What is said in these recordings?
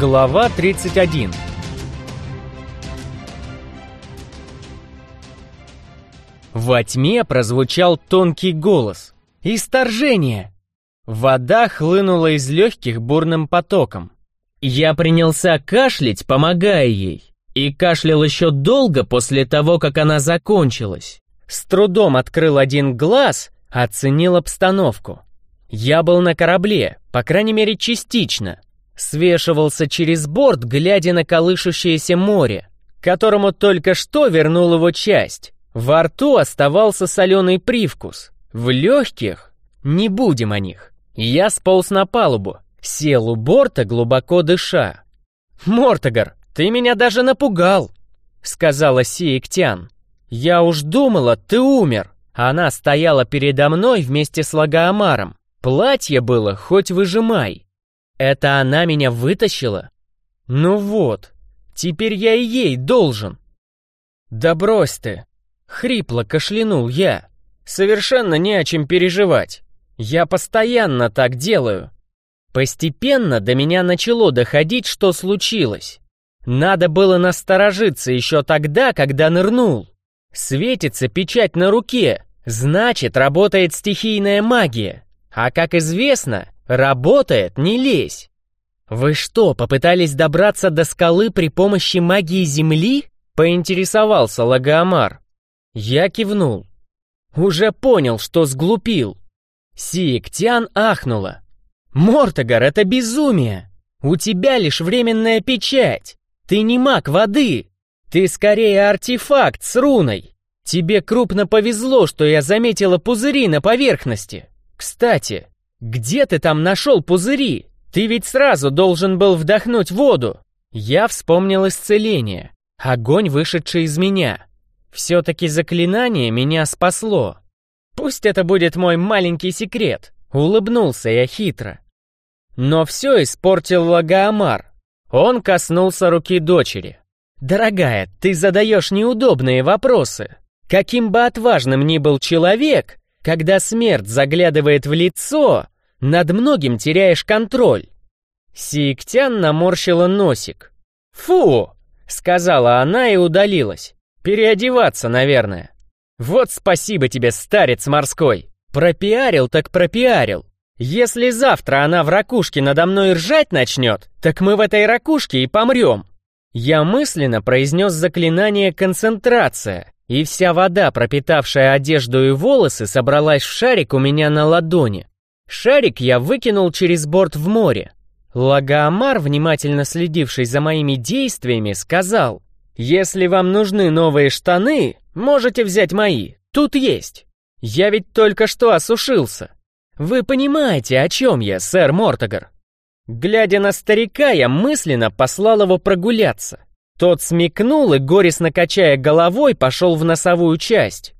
Глава 31 Во тьме прозвучал тонкий голос. «Исторжение!» Вода хлынула из легких бурным потоком. Я принялся кашлять, помогая ей, и кашлял еще долго после того, как она закончилась. С трудом открыл один глаз, оценил обстановку. Я был на корабле, по крайней мере частично. Свешивался через борт, глядя на колышущееся море, которому только что вернул его часть. Во рту оставался соленый привкус. В легких не будем о них. Я сполз на палубу, сел у борта, глубоко дыша. «Мортогар, ты меня даже напугал!» — сказала Сиектян. «Я уж думала, ты умер!» Она стояла передо мной вместе с Лагоамаром. Платье было хоть выжимай. Это она меня вытащила? Ну вот, теперь я и ей должен. Да брось ты, хрипло кашлянул я. Совершенно не о чем переживать. Я постоянно так делаю. Постепенно до меня начало доходить, что случилось. Надо было насторожиться еще тогда, когда нырнул. Светится печать на руке, значит, работает стихийная магия. А как известно, работает не лезь. Вы что, попытались добраться до скалы при помощи магии Земли? Поинтересовался Лагоамар. Я кивнул. Уже понял, что сглупил. Сиектян ахнула. «Мортогар, это безумие! У тебя лишь временная печать! Ты не маг воды! Ты скорее артефакт с руной! Тебе крупно повезло, что я заметила пузыри на поверхности! Кстати, где ты там нашел пузыри? Ты ведь сразу должен был вдохнуть воду. Я вспомнил исцеление. Огонь, вышедший из меня. Все-таки заклинание меня спасло. Пусть это будет мой маленький секрет. Улыбнулся я хитро. Но все испортил Лагоамар. Он коснулся руки дочери. «Дорогая, ты задаешь неудобные вопросы. Каким бы отважным ни был человек, когда смерть заглядывает в лицо, над многим теряешь контроль. Сиектян наморщила носик. «Фу!» — сказала она и удалилась. «Переодеваться, наверное». «Вот спасибо тебе, старец морской! Пропиарил так пропиарил. Если завтра она в ракушке надо мной ржать начнет, так мы в этой ракушке и помрем». Я мысленно произнес заклинание «концентрация», и вся вода, пропитавшая одежду и волосы, собралась в шарик у меня на ладони. Шарик я выкинул через борт в море. Лагоамар, внимательно следивший за моими действиями, сказал, «Если вам нужны новые штаны, можете взять мои, тут есть. Я ведь только что осушился. Вы понимаете, о чем я, сэр Мортогар?» Глядя на старика, я мысленно послал его прогуляться. Тот смекнул и, горестно качая головой, пошел в носовую часть.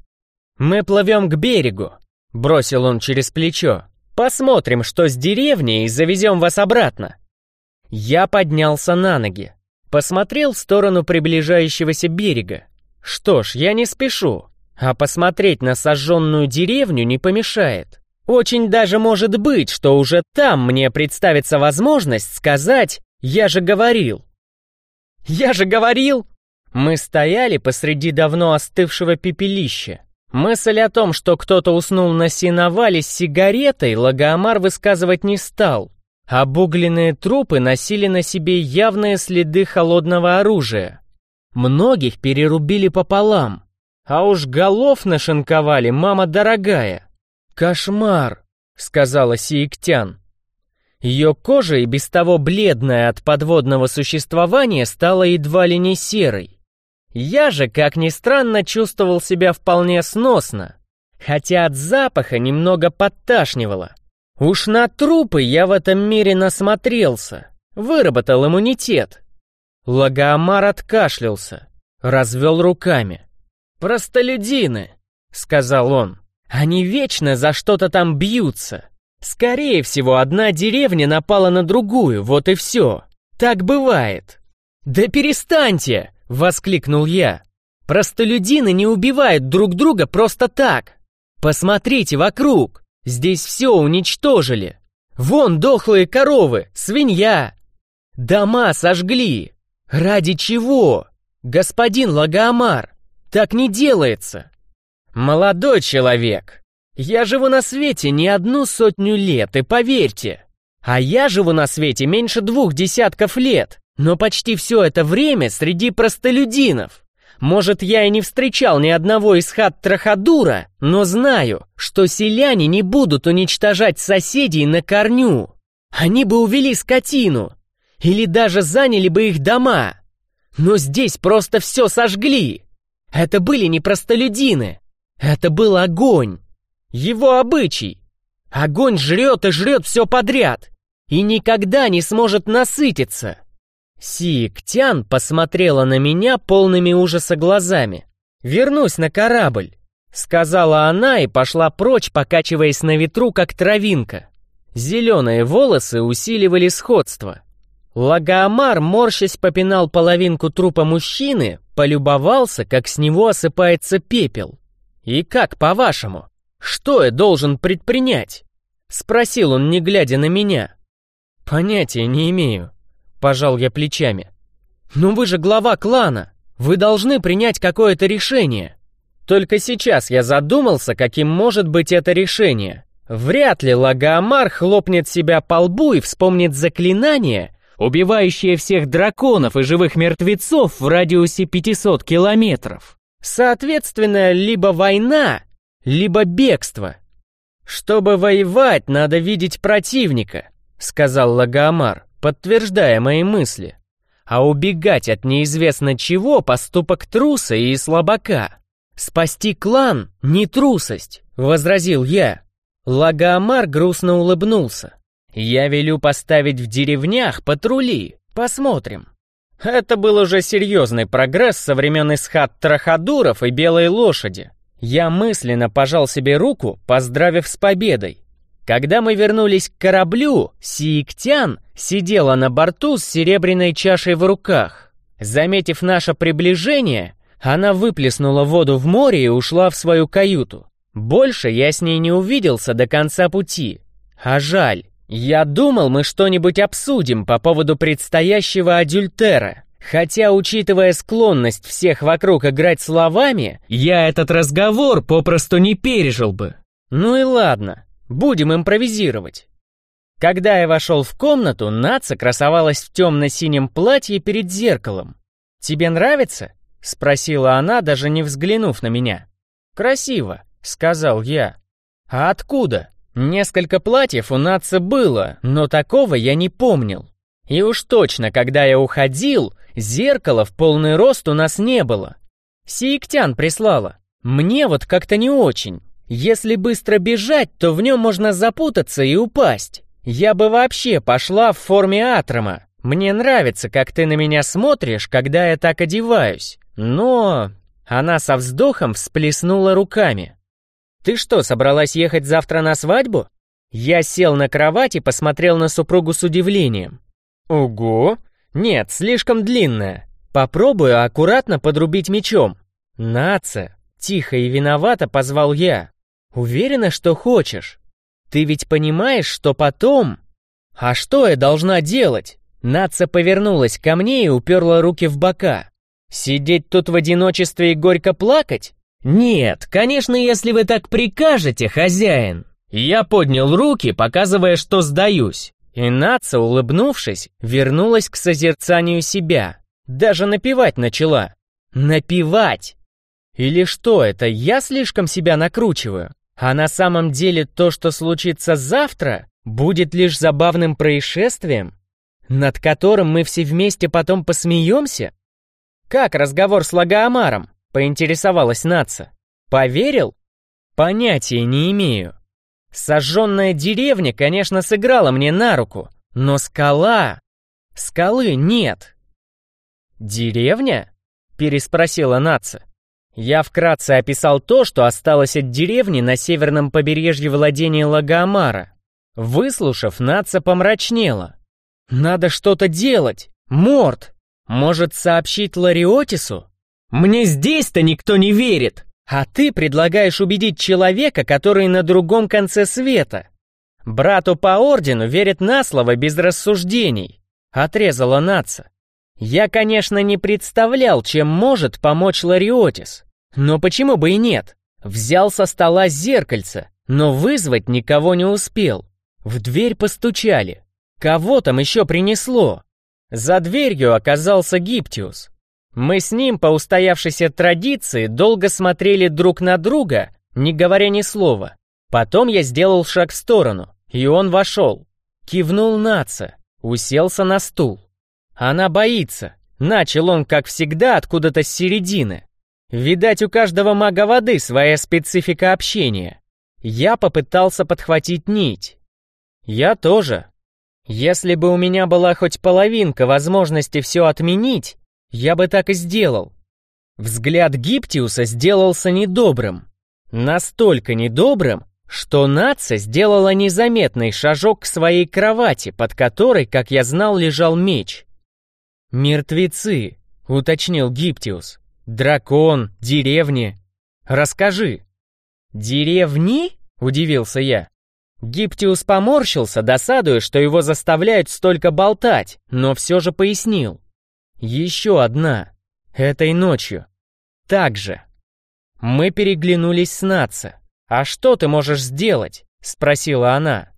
«Мы плывем к берегу», — бросил он через плечо. «Посмотрим, что с деревней, и завезем вас обратно». Я поднялся на ноги, посмотрел в сторону приближающегося берега. Что ж, я не спешу, а посмотреть на сожженную деревню не помешает. Очень даже может быть, что уже там мне представится возможность сказать «я же говорил». «Я же говорил!» Мы стояли посреди давно остывшего пепелища. Мысль о том, что кто-то уснул на сеновале с сигаретой, Лагомар высказывать не стал. Обугленные трупы носили на себе явные следы холодного оружия. Многих перерубили пополам. А уж голов нашинковали, мама дорогая. «Кошмар!» — сказала Сиектян. Ее кожа, и без того бледная от подводного существования, стала едва ли не серой. Я же, как ни странно, чувствовал себя вполне сносно, хотя от запаха немного подташнивало. Уж на трупы я в этом мире насмотрелся, выработал иммунитет. Лагоамар откашлялся, развел руками. «Простолюдины», — сказал он, — «они вечно за что-то там бьются». Скорее всего, одна деревня напала на другую, вот и все. Так бывает. «Да перестаньте!» — воскликнул я. «Простолюдины не убивают друг друга просто так. Посмотрите вокруг, здесь все уничтожили. Вон дохлые коровы, свинья. Дома сожгли! Ради чего? Господин Лагомар, так не делается! Молодой человек, я живу на свете не одну сотню лет, и поверьте, а я живу на свете меньше двух десятков лет, но почти все это время среди простолюдинов. Может, я и не встречал ни одного из хат Траходура, но знаю, что селяне не будут уничтожать соседей на корню. Они бы увели скотину, или даже заняли бы их дома. Но здесь просто все сожгли. Это были не простолюдины, это был огонь. Его обычай. Огонь жрет и жрет все подряд, и никогда не сможет насытиться. Сиктян посмотрела на меня полными ужаса глазами. «Вернусь на корабль», — сказала она и пошла прочь, покачиваясь на ветру, как травинка. Зеленые волосы усиливали сходство. Лагоамар, морщась, попинал половинку трупа мужчины, полюбовался, как с него осыпается пепел. «И как, по-вашему, что я должен предпринять?» — спросил он, не глядя на меня. «Понятия не имею», Пожал я плечами. «Ну вы же глава клана! Вы должны принять какое-то решение!» Только сейчас я задумался, каким может быть это решение. Вряд ли Лагоамар хлопнет себя по лбу и вспомнит заклинание, убивающее всех драконов и живых мертвецов в радиусе 500 километров. Соответственно, либо война, либо бегство. Чтобы воевать, надо видеть противника, сказал Лагоамар подтверждая мои мысли. А убегать от неизвестно чего – поступок труса и слабака. «Спасти клан – не трусость», – возразил я. Лагоамар грустно улыбнулся. «Я велю поставить в деревнях патрули, посмотрим». Это был уже серьезный прогресс со времен Исхат Трахадуров и Белой Лошади. Я мысленно пожал себе руку, поздравив с победой. Когда мы вернулись к кораблю, Сииктян сидела на борту с серебряной чашей в руках. Заметив наше приближение, она выплеснула воду в море и ушла в свою каюту. Больше я с ней не увиделся до конца пути. А жаль, я думал, мы что-нибудь обсудим по поводу предстоящего адюльтера. Хотя, учитывая склонность всех вокруг играть словами, я этот разговор попросту не пережил бы. Ну и ладно. Будем импровизировать. Когда я вошел в комнату, Наца красовалась в темно-синем платье перед зеркалом. «Тебе нравится?» — спросила она, даже не взглянув на меня. «Красиво», — сказал я. «А откуда?» Несколько платьев у Наца было, но такого я не помнил. И уж точно, когда я уходил, зеркала в полный рост у нас не было. Сиектян прислала. Мне вот как-то не очень. Если быстро бежать, то в нем можно запутаться и упасть. Я бы вообще пошла в форме атрома. Мне нравится, как ты на меня смотришь, когда я так одеваюсь. Но...» Она со вздохом всплеснула руками. «Ты что, собралась ехать завтра на свадьбу?» Я сел на кровать и посмотрел на супругу с удивлением. «Ого! Нет, слишком длинная. Попробую аккуратно подрубить мечом». «Наца!» — тихо и виновато позвал я. Уверена, что хочешь? Ты ведь понимаешь, что потом... А что я должна делать? Наца повернулась ко мне и уперла руки в бока. Сидеть тут в одиночестве и горько плакать? Нет, конечно, если вы так прикажете, хозяин. Я поднял руки, показывая, что сдаюсь. И Наца, улыбнувшись, вернулась к созерцанию себя. Даже напевать начала. Напевать! Или что это, я слишком себя накручиваю? А на самом деле то, что случится завтра, будет лишь забавным происшествием, над которым мы все вместе потом посмеемся? Как разговор с Лагоамаром? Поинтересовалась Наца. Поверил? Понятия не имею. Сожженная деревня, конечно, сыграла мне на руку, но скала... Скалы нет. «Деревня?» — переспросила Наца. Я вкратце описал то, что осталось от деревни на северном побережье владения Лагомара. Выслушав, Наца помрачнела. «Надо что-то делать! Морд! Может, сообщить Лариотису? Мне здесь-то никто не верит! А ты предлагаешь убедить человека, который на другом конце света. Брату по ордену верят на слово без рассуждений. Отрезала Наца. Я, конечно, не представлял, чем может помочь Лариотис. Но почему бы и нет? Взял со стола зеркальце, но вызвать никого не успел. В дверь постучали. Кого там еще принесло? За дверью оказался Гиптиус. Мы с ним по устоявшейся традиции долго смотрели друг на друга, не говоря ни слова. Потом я сделал шаг в сторону, и он вошел. Кивнул Наца, уселся на стул. Она боится. Начал он, как всегда, откуда-то с середины. Видать, у каждого мага воды своя специфика общения. Я попытался подхватить нить. Я тоже. Если бы у меня была хоть половинка возможности все отменить, я бы так и сделал. Взгляд Гиптиуса сделался недобрым. Настолько недобрым, что Наца сделала незаметный шажок к своей кровати, под которой, как я знал, лежал меч. «Мертвецы», — уточнил Гиптиус. «Дракон, деревни. Расскажи». «Деревни?» — удивился я. Гиптиус поморщился, досадуя, что его заставляют столько болтать, но все же пояснил. «Еще одна. Этой ночью. Так же». Мы переглянулись с Наца. «А что ты можешь сделать?» — спросила она.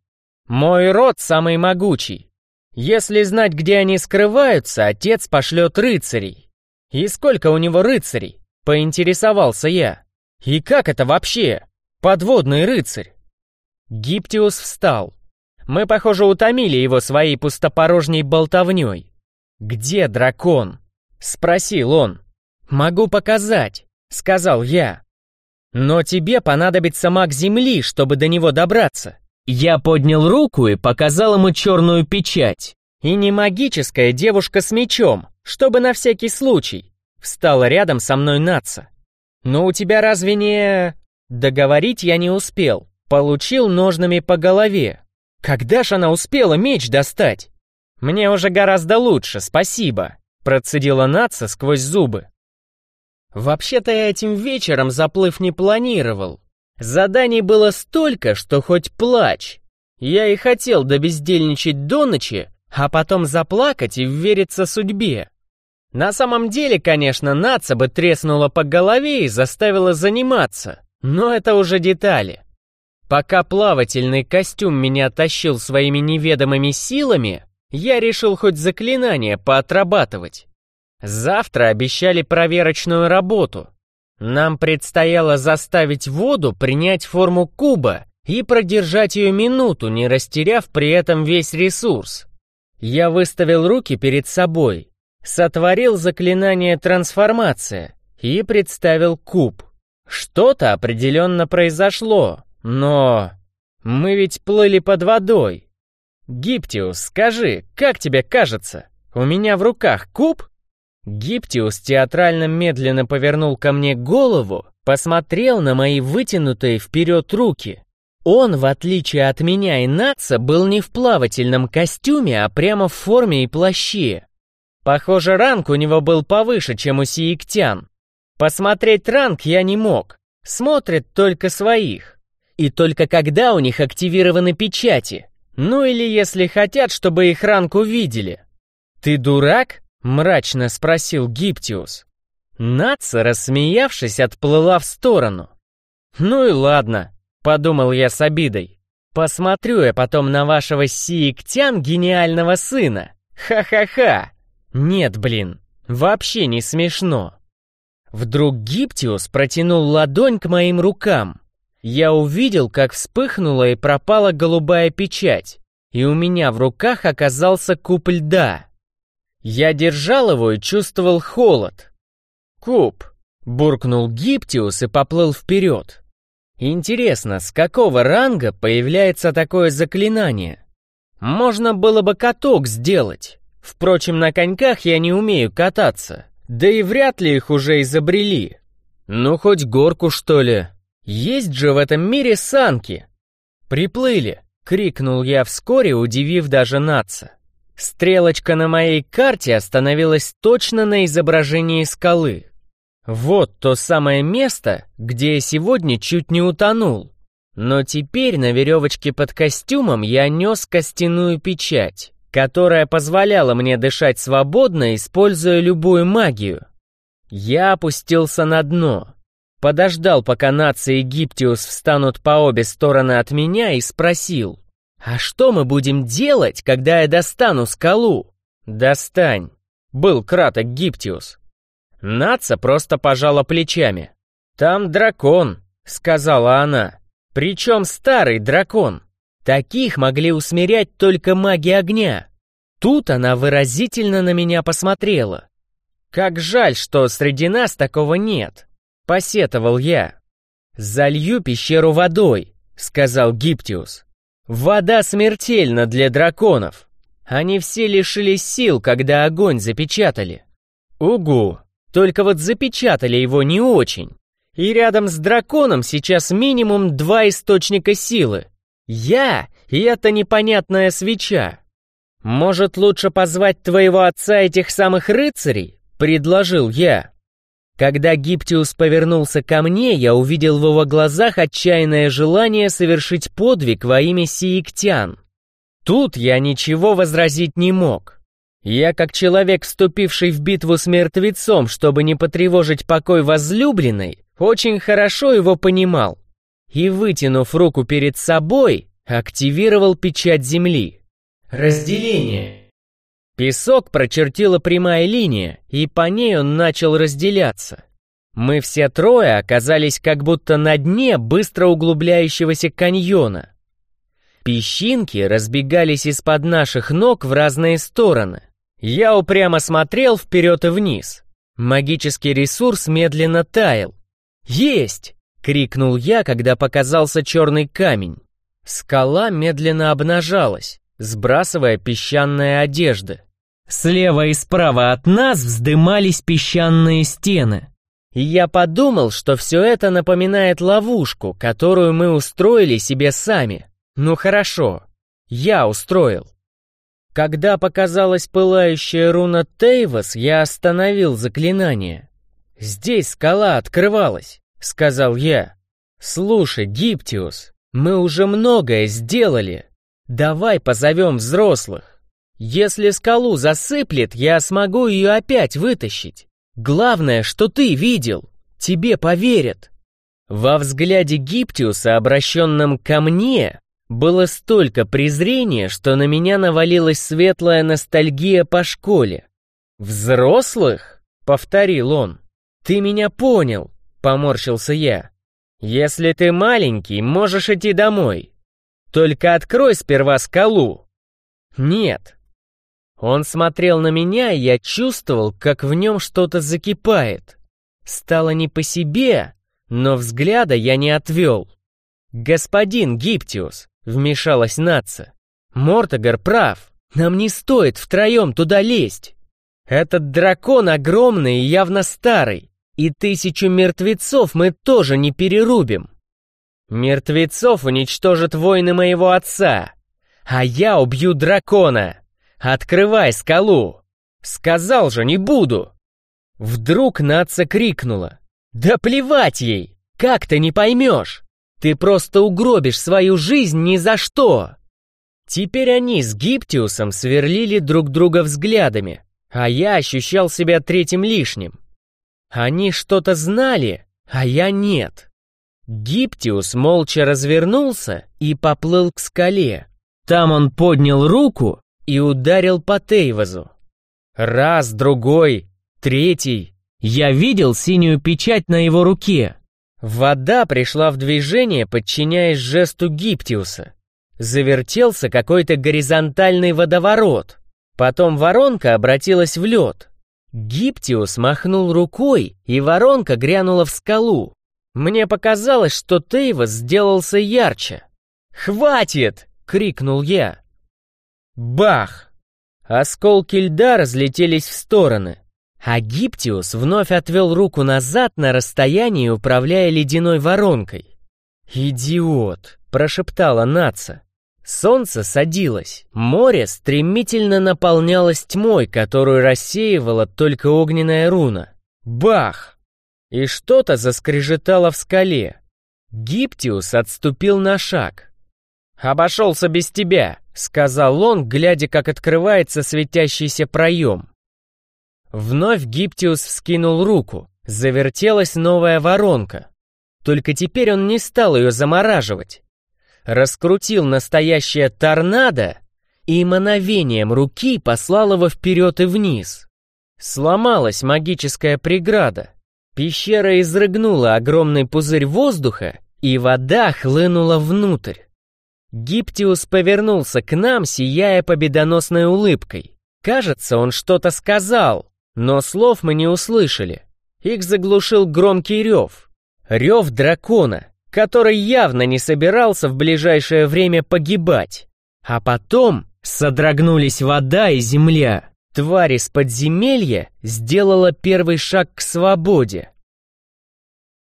«Мой род самый могучий. Если знать, где они скрываются, отец пошлет рыцарей. И сколько у него рыцарей?» — поинтересовался я. «И как это вообще? Подводный рыцарь?» Гиптиус встал. Мы, похоже, утомили его своей пустопорожней болтовней. «Где дракон?» — спросил он. «Могу показать», — сказал я. Но тебе понадобится маг Земли, чтобы до него добраться. Я поднял руку и показал ему черную печать. И не магическая девушка с мечом, чтобы на всякий случай. Встала рядом со мной Наца. Но у тебя разве не... Договорить я не успел. Получил ножными по голове. Когда ж она успела меч достать? Мне уже гораздо лучше, спасибо. Процедила Наца сквозь зубы. Вообще-то я этим вечером заплыв не планировал. Заданий было столько, что хоть плачь. Я и хотел добездельничать до ночи, а потом заплакать и вериться судьбе. На самом деле, конечно, наца бы треснула по голове и заставила заниматься, но это уже детали. Пока плавательный костюм меня тащил своими неведомыми силами, я решил хоть заклинание поотрабатывать. Завтра обещали проверочную работу. Нам предстояло заставить воду принять форму куба и продержать ее минуту, не растеряв при этом весь ресурс. Я выставил руки перед собой, сотворил заклинание трансформация и представил куб. Что-то определенно произошло, но... Мы ведь плыли под водой. Гиптиус, скажи, как тебе кажется, у меня в руках куб? Гиптиус театрально медленно повернул ко мне голову, посмотрел на мои вытянутые вперед руки. Он, в отличие от меня и Наца, был не в плавательном костюме, а прямо в форме и плаще. Похоже, ранг у него был повыше, чем у сиектян. Посмотреть ранг я не мог, смотрят только своих. И только когда у них активированы печати. Ну или если хотят, чтобы их ранг увидели. «Ты дурак?» Мрачно спросил Гиптиус. Наца, рассмеявшись, отплыла в сторону. «Ну и ладно», — подумал я с обидой. «Посмотрю я потом на вашего сиектян гениального сына. Ха-ха-ха! Нет, блин, вообще не смешно». Вдруг Гиптиус протянул ладонь к моим рукам. Я увидел, как вспыхнула и пропала голубая печать, и у меня в руках оказался куб льда. Я держал его и чувствовал холод. «Куб!» — буркнул Гиптиус и поплыл вперед. Интересно, с какого ранга появляется такое заклинание? Можно было бы каток сделать. Впрочем, на коньках я не умею кататься. Да и вряд ли их уже изобрели. Ну, хоть горку, что ли. Есть же в этом мире санки. «Приплыли!» — крикнул я вскоре, удивив даже наца. Стрелочка на моей карте остановилась точно на изображении скалы. Вот то самое место, где я сегодня чуть не утонул. Но теперь на веревочке под костюмом я нес костяную печать. которая позволяла мне дышать свободно, используя любую магию. Я опустился на дно, подождал, пока нации Египтиус встанут по обе стороны от меня и спросил, «А что мы будем делать, когда я достану скалу?» «Достань», — был краток Гиптиус. Наца просто пожала плечами. «Там дракон», — сказала она. «Причем старый дракон. Таких могли усмирять только маги огня». Тут она выразительно на меня посмотрела. «Как жаль, что среди нас такого нет», — посетовал я. «Залью пещеру водой», — сказал Гиптиус. «Вода смертельна для драконов. Они все лишились сил, когда огонь запечатали». «Угу», только вот запечатали его не очень. И рядом с драконом сейчас минимум два источника силы. Я и эта непонятная свеча. Может, лучше позвать твоего отца этих самых рыцарей? Предложил я. Когда Гиптиус повернулся ко мне, я увидел в его глазах отчаянное желание совершить подвиг во имя сиектян. Тут я ничего возразить не мог. Я, как человек, вступивший в битву с мертвецом, чтобы не потревожить покой возлюбленной, очень хорошо его понимал. И, вытянув руку перед собой, активировал печать земли. Разделение. Песок прочертила прямая линия, и по ней он начал разделяться. Мы все трое оказались как будто на дне быстро углубляющегося каньона. Песчинки разбегались из-под наших ног в разные стороны. Я упрямо смотрел вперед и вниз. Магический ресурс медленно таял. «Есть!» — крикнул я, когда показался черный камень. Скала медленно обнажалась, сбрасывая песчаные одежды. Слева и справа от нас вздымались песчаные стены. Я подумал, что все это напоминает ловушку, которую мы устроили себе сами. Ну хорошо, я устроил. Когда показалась пылающая руна Тейвас, я остановил заклинание. «Здесь скала открывалась», — сказал я. «Слушай, Гиптиус, мы уже многое сделали. Давай позовем взрослых. Если скалу засыплет, я смогу ее опять вытащить. Главное, что ты видел. Тебе поверят». Во взгляде Гиптиуса, обращенном ко мне, было столько презрения, что на меня навалилась светлая ностальгия по школе. «Взрослых?» — повторил он. «Ты меня понял», — поморщился я. «Если ты маленький, можешь идти домой. Только открой сперва скалу». «Нет». Он смотрел на меня, и я чувствовал, как в нем что-то закипает. Стало не по себе, но взгляда я не отвел. «Господин Гиптиус, Вмешалась Натса. Мортогар прав. Нам не стоит втроем туда лезть. Этот дракон огромный и явно старый. И тысячу мертвецов мы тоже не перерубим. Мертвецов уничтожат воины моего отца. А я убью дракона. Открывай скалу. Сказал же, не буду. Вдруг Натса крикнула. Да плевать ей, как ты не поймешь. Ты просто угробишь свою жизнь ни за что!» Теперь они с Гиптиусом сверлили друг друга взглядами, а я ощущал себя третьим лишним. Они что-то знали, а я нет. Гиптиус молча развернулся и поплыл к скале. Там он поднял руку и ударил по Тейвазу. Раз, другой, третий. Я видел синюю печать на его руке. Вода пришла в движение, подчиняясь жесту Гиптиуса. Завертелся какой-то горизонтальный водоворот. Потом воронка обратилась в лед. Гиптиус махнул рукой, и воронка грянула в скалу. Мне показалось, что Тейвас сделался ярче. «Хватит!» — крикнул я. Бах! Осколки льда разлетелись в стороны. А Гиптиус вновь отвел руку назад на расстоянии, управляя ледяной воронкой. «Идиот!» — прошептала Наца. Солнце садилось, море стремительно наполнялось тьмой, которую рассеивала только огненная руна. Бах! И что-то заскрежетало в скале. Гиптиус отступил на шаг. «Обошелся без тебя», — сказал он, глядя, как открывается светящийся проем. Вновь Гиптиус вскинул руку. Завертелась новая воронка. Только теперь он не стал ее замораживать. Раскрутил настоящее торнадо и мановением руки послал его вперед и вниз. Сломалась магическая преграда. Пещера изрыгнула огромный пузырь воздуха, и вода хлынула внутрь. Гиптиус повернулся к нам, сияя победоносной улыбкой. Кажется, он что-то сказал, но слов мы не услышали. Их заглушил громкий рев. Рев дракона, который явно не собирался в ближайшее время погибать. А потом содрогнулись вода и земля. Тварь из подземелья сделала первый шаг к свободе.